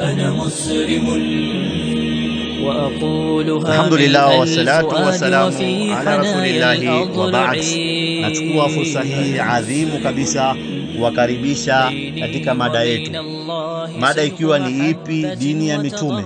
أنا مسلم وأقولها Alhamdulillah من wassalatu الفؤاد wassalamu وفي ala حنايا rasulillahi wa ba'd. الأضلع Nachukua fursa hii adhimu kabisa kuwakaribisha katika mada yetu, mada ikiwa ni ipi dini ya mitume.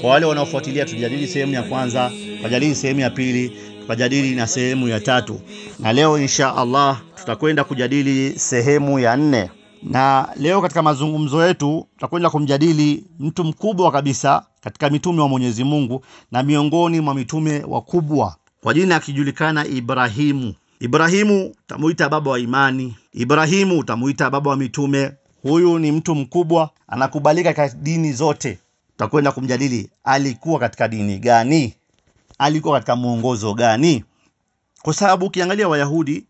Kwa wale wanaofuatilia, tujadili sehemu ya kwanza, tukajadili sehemu ya pili, tukajadili na sehemu ya tatu, na leo insha Allah tutakwenda kujadili sehemu ya nne. Na leo katika mazungumzo yetu tutakwenda kumjadili mtu mkubwa kabisa katika mitume wa Mwenyezi Mungu na miongoni mwa mitume wakubwa kwa jina akijulikana Ibrahimu. Ibrahimu utamuita baba wa imani, Ibrahimu utamuita baba wa mitume. Huyu ni mtu mkubwa, anakubalika katika dini zote. Tutakwenda kumjadili alikuwa katika dini gani, alikuwa katika mwongozo gani, kwa sababu ukiangalia Wayahudi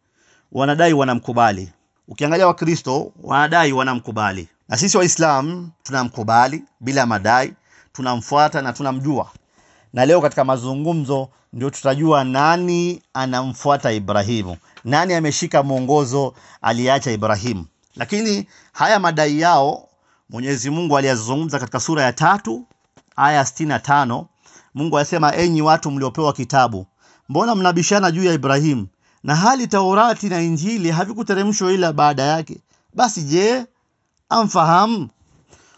wanadai wanamkubali, ukiangalia Wakristo wanadai wanamkubali, na sisi Waislamu tunamkubali bila madai, tunamfuata na tunamjua na leo katika mazungumzo ndio tutajua nani anamfuata Ibrahimu, nani ameshika mwongozo aliyeacha Ibrahimu. Lakini haya madai yao Mwenyezi Mungu aliyazungumza katika sura ya tatu aya sitini na tano. Mungu alisema, enyi watu mliopewa kitabu, mbona mnabishana juu ya Ibrahimu na hali Taurati na Injili havikuteremshwa ila baada yake? Basi je, amfahamu?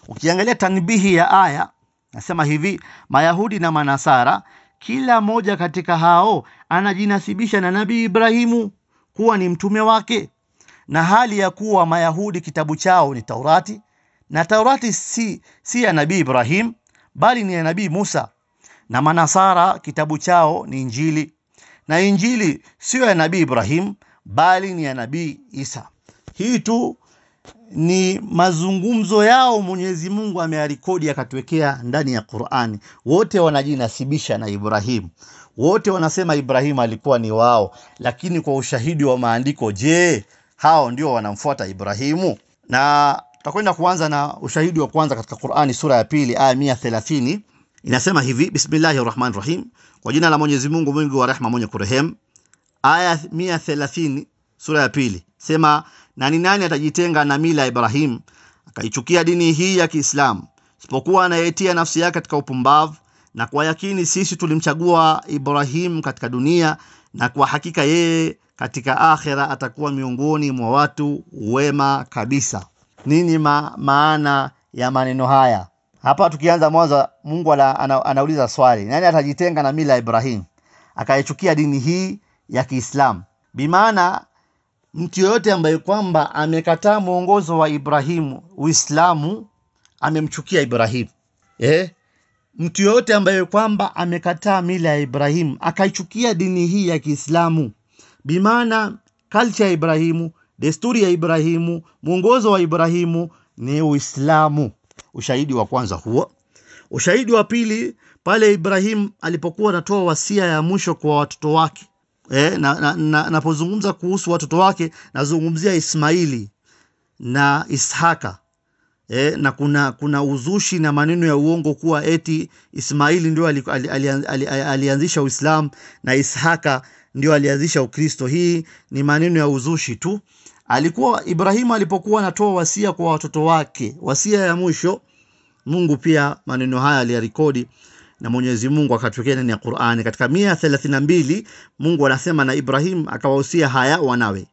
Ukiangalia tanbihi ya aya nasema hivi, Mayahudi na Manasara kila mmoja katika hao anajinasibisha na Nabii Ibrahimu kuwa ni mtume wake, na hali ya kuwa Mayahudi kitabu chao ni Taurati, na Taurati si, si ya Nabii Ibrahim bali ni ya Nabii Musa, na Manasara kitabu chao ni Injili, na Injili sio ya Nabii Ibrahim bali ni ya Nabii Isa. Hii tu ni mazungumzo yao Mwenyezi Mungu ameyarekodi akatuwekea ndani ya Qur'ani. Wote wanajinasibisha na Ibrahim, wote wanasema Ibrahim alikuwa ni wao, lakini kwa ushahidi wa maandiko, je, hao ndio wanamfuata Ibrahimu? Na tutakwenda kuanza na ushahidi wa kwanza katika Qur'ani sura ya pili aya mia thelathini inasema hivi: Bismillahir Rahmanir Rahim, kwa jina la Mwenyezi Mungu mwingi wa rehema mwenye kurehemu. Aya mia thelathini sura ya pili sema nani nani atajitenga na mila ya Ibrahim akaichukia dini hii ya Kiislamu isipokuwa anayetia nafsi yake katika upumbavu? Na kwa yakini sisi tulimchagua Ibrahim katika dunia, na kwa hakika yeye katika akhera atakuwa miongoni mwa watu wema kabisa. Nini ma maana ya maneno haya? Hapa tukianza mwanzo, Mungu ana, ana, anauliza swali, nani atajitenga na mila ya Ibrahim akaichukia dini hii ya Kiislamu? Bimaana mtu yoyote ambaye kwamba amekataa mwongozo wa Ibrahimu, Uislamu, amemchukia Ibrahimu. Eh? Mtu yoyote ambaye kwamba amekataa mila ya Ibrahimu akaichukia dini hii ya Kiislamu, bimaana culture ya Ibrahimu, desturi ya Ibrahimu, mwongozo wa Ibrahimu ni Uislamu. Ushahidi wa kwanza huo. Ushahidi wa pili, pale Ibrahim alipokuwa anatoa wasia ya mwisho kwa watoto wake Eh, napozungumza na, na, na kuhusu watoto wake nazungumzia Ismaili na Ishaka eh, na kuna kuna uzushi na maneno ya uongo kuwa eti Ismaili ndio alianzisha ali, ali, ali, ali Uislamu na Ishaka ndio alianzisha Ukristo. Hii ni maneno ya uzushi tu. Alikuwa Ibrahimu alipokuwa anatoa wasia kwa watoto wake, wasia ya mwisho, Mungu pia maneno haya aliyarekodi na Mwenyezi Mungu akatokea ndani ya Qur'ani katika mia thelathini na mbili Mungu anasema na Ibrahim akawahusia haya wanawe,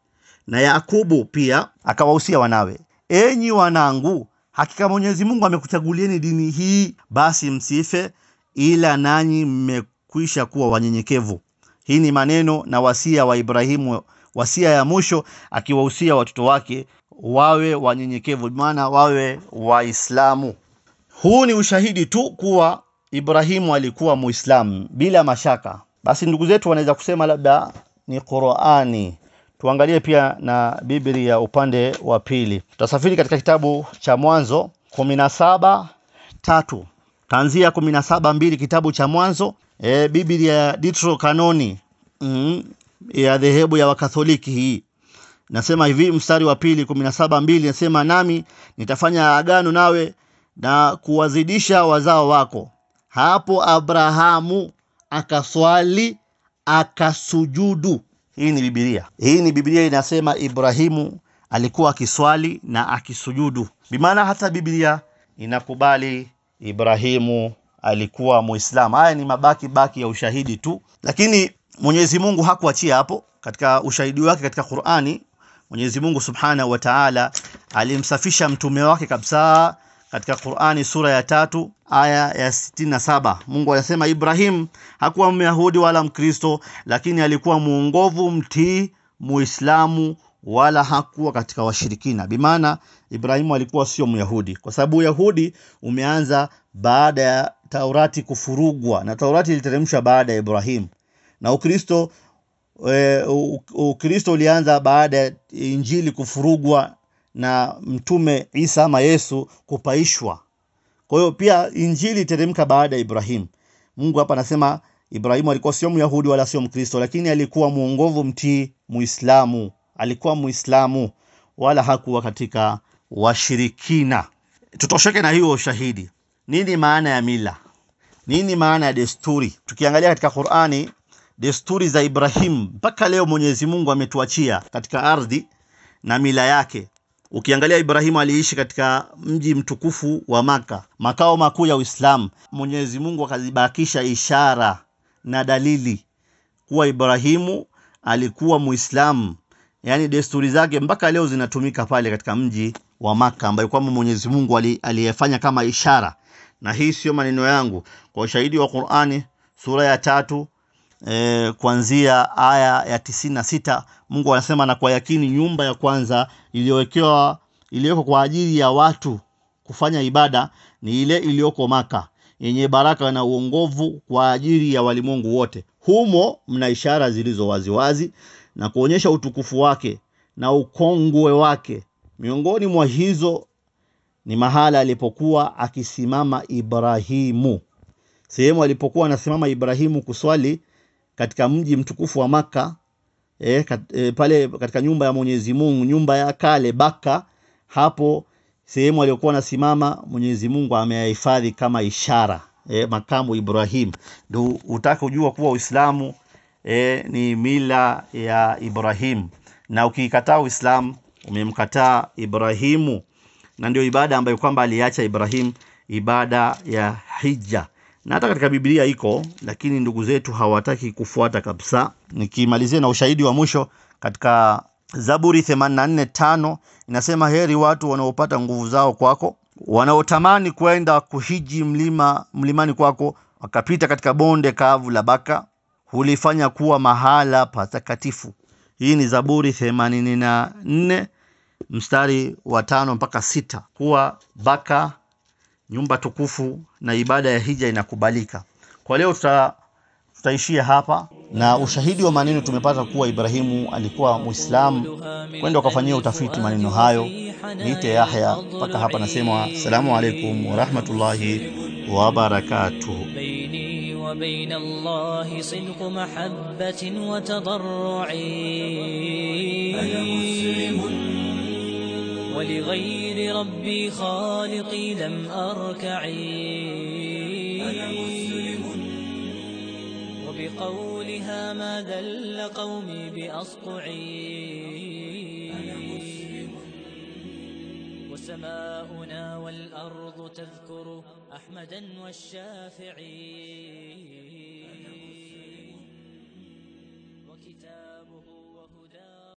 na Yakubu pia akawahusia wanawe, enyi wanangu, hakika Mwenyezi Mungu amekuchagulieni dini hii, basi msife, ila nanyi mmekwisha kuwa wanyenyekevu. Hii ni maneno na wasia wa Ibrahimu, wasia ya mwisho akiwahusia watoto wake wawe wanyenyekevu, maana wawe Waislamu. Huu ni ushahidi tu kuwa Ibrahimu alikuwa Muislamu bila mashaka. Basi ndugu zetu wanaweza kusema labda ni Qur'ani. Tuangalie pia na Biblia upande wa pili. Tutasafiri katika kitabu cha Mwanzo kumi na saba tatu tanzia kumi na saba mbili kitabu cha Mwanzo e, Biblia Kanoni mm, ya dhehebu ya Wakatholiki hii. Nasema hivi, mstari wa pili kumi na saba mbili nasema, nami nitafanya agano nawe na kuwazidisha wazao wako. Hapo Abrahamu akaswali akasujudu. Hii ni Biblia, hii ni Biblia inasema Ibrahimu alikuwa akiswali na akisujudu, bimaana hata Biblia inakubali Ibrahimu alikuwa Muislamu. Haya ni mabaki baki ya ushahidi tu, lakini Mwenyezi Mungu hakuachia hapo. Katika ushahidi wake katika Qur'ani, Mwenyezi Mungu Subhanahu wa Ta'ala alimsafisha mtume wake kabisa katika Qur'ani sura ya tatu aya ya sitini na saba Mungu anasema Ibrahim hakuwa Myahudi wala Mkristo, lakini alikuwa muongovu, mtii, Muislamu, wala hakuwa katika washirikina. Bimaana Ibrahimu alikuwa sio Myahudi, kwa sababu Uyahudi umeanza baada ya Taurati kufurugwa, na Taurati iliteremshwa baada ya Ibrahimu na Ukristo e, Ukristo ulianza baada ya Injili kufurugwa na mtume Isa ama Yesu kupaishwa. Kwa hiyo pia injili iteremka baada ya Ibrahimu Mungu hapa anasema Ibrahimu alikuwa sio Myahudi wala sio Mkristo, lakini alikuwa muongovu mtii, Muislamu. Alikuwa Muislamu wala hakuwa katika washirikina. Tutosheke na hiyo ushahidi. Nini maana ya mila? Nini maana ya desturi? Tukiangalia katika Qur'ani, desturi za Ibrahim mpaka leo Mwenyezi Mungu ametuachia katika ardhi na mila yake. Ukiangalia Ibrahimu aliishi katika mji mtukufu wa Maka, makao makuu ya Uislamu. Mwenyezi Mungu akazibakisha ishara na dalili kuwa Ibrahimu alikuwa Muislamu, yaani desturi zake mpaka leo zinatumika pale katika mji wa Maka, ambayo kwamba Mwenyezi Mungu aliyefanya kama ishara. Na hii sio maneno yangu, kwa ushahidi wa Qur'ani sura ya tatu e, kuanzia aya ya tisini na sita Mungu anasema na kwa yakini nyumba ya kwanza iliyowekewa iliyoko kwa ajili ya watu kufanya ibada ni ile iliyoko Maka yenye baraka na uongovu kwa ajili ya walimwengu wote. Humo mna ishara zilizo waziwazi na kuonyesha utukufu wake na ukongwe wake. Miongoni mwa hizo ni mahala alipokuwa akisimama Ibrahimu, sehemu alipokuwa anasimama Ibrahimu kuswali katika mji mtukufu wa Maka. E, kat, e, pale katika nyumba ya Mwenyezi Mungu, nyumba ya kale Baka, hapo sehemu aliyokuwa anasimama Mwenyezi Mungu ameyahifadhi kama ishara e, makamu Ibrahim. Ndio utaka kujua kuwa Uislamu e, ni mila ya Ibrahim, na ukikataa Uislamu umemkataa Ibrahimu, na ndio ibada ambayo kwamba aliacha Ibrahim, ibada ya hija na hata katika Biblia iko, lakini ndugu zetu hawataki kufuata kabisa. Nikimalizia na ushahidi wa mwisho katika Zaburi 84:5 inasema, heri watu wanaopata nguvu zao kwako, wanaotamani kwenda kuhiji mlima mlimani kwako, wakapita katika bonde kavu la Baka, hulifanya kuwa mahala patakatifu. Hii ni Zaburi 84 mstari wa tano mpaka sita kuwa Baka nyumba tukufu na ibada ya hija inakubalika. Kwa leo tuta, tutaishia hapa na ushahidi wa maneno tumepata kuwa Ibrahimu alikuwa Muislamu. Kwenda ukafanyia utafiti maneno hayo. Niite Yahya, mpaka hapa nasema assalamu alaikum warahmatullahi wabarakatuh. وبين الله صدق محبة وتضرع. أنا مسلم. ولغير ربي خالقي لم أركعي أنا مسلم. وبقولها ما ذل قومي مسلم وسماؤنا والأرض تذكر أحمدا والشافعي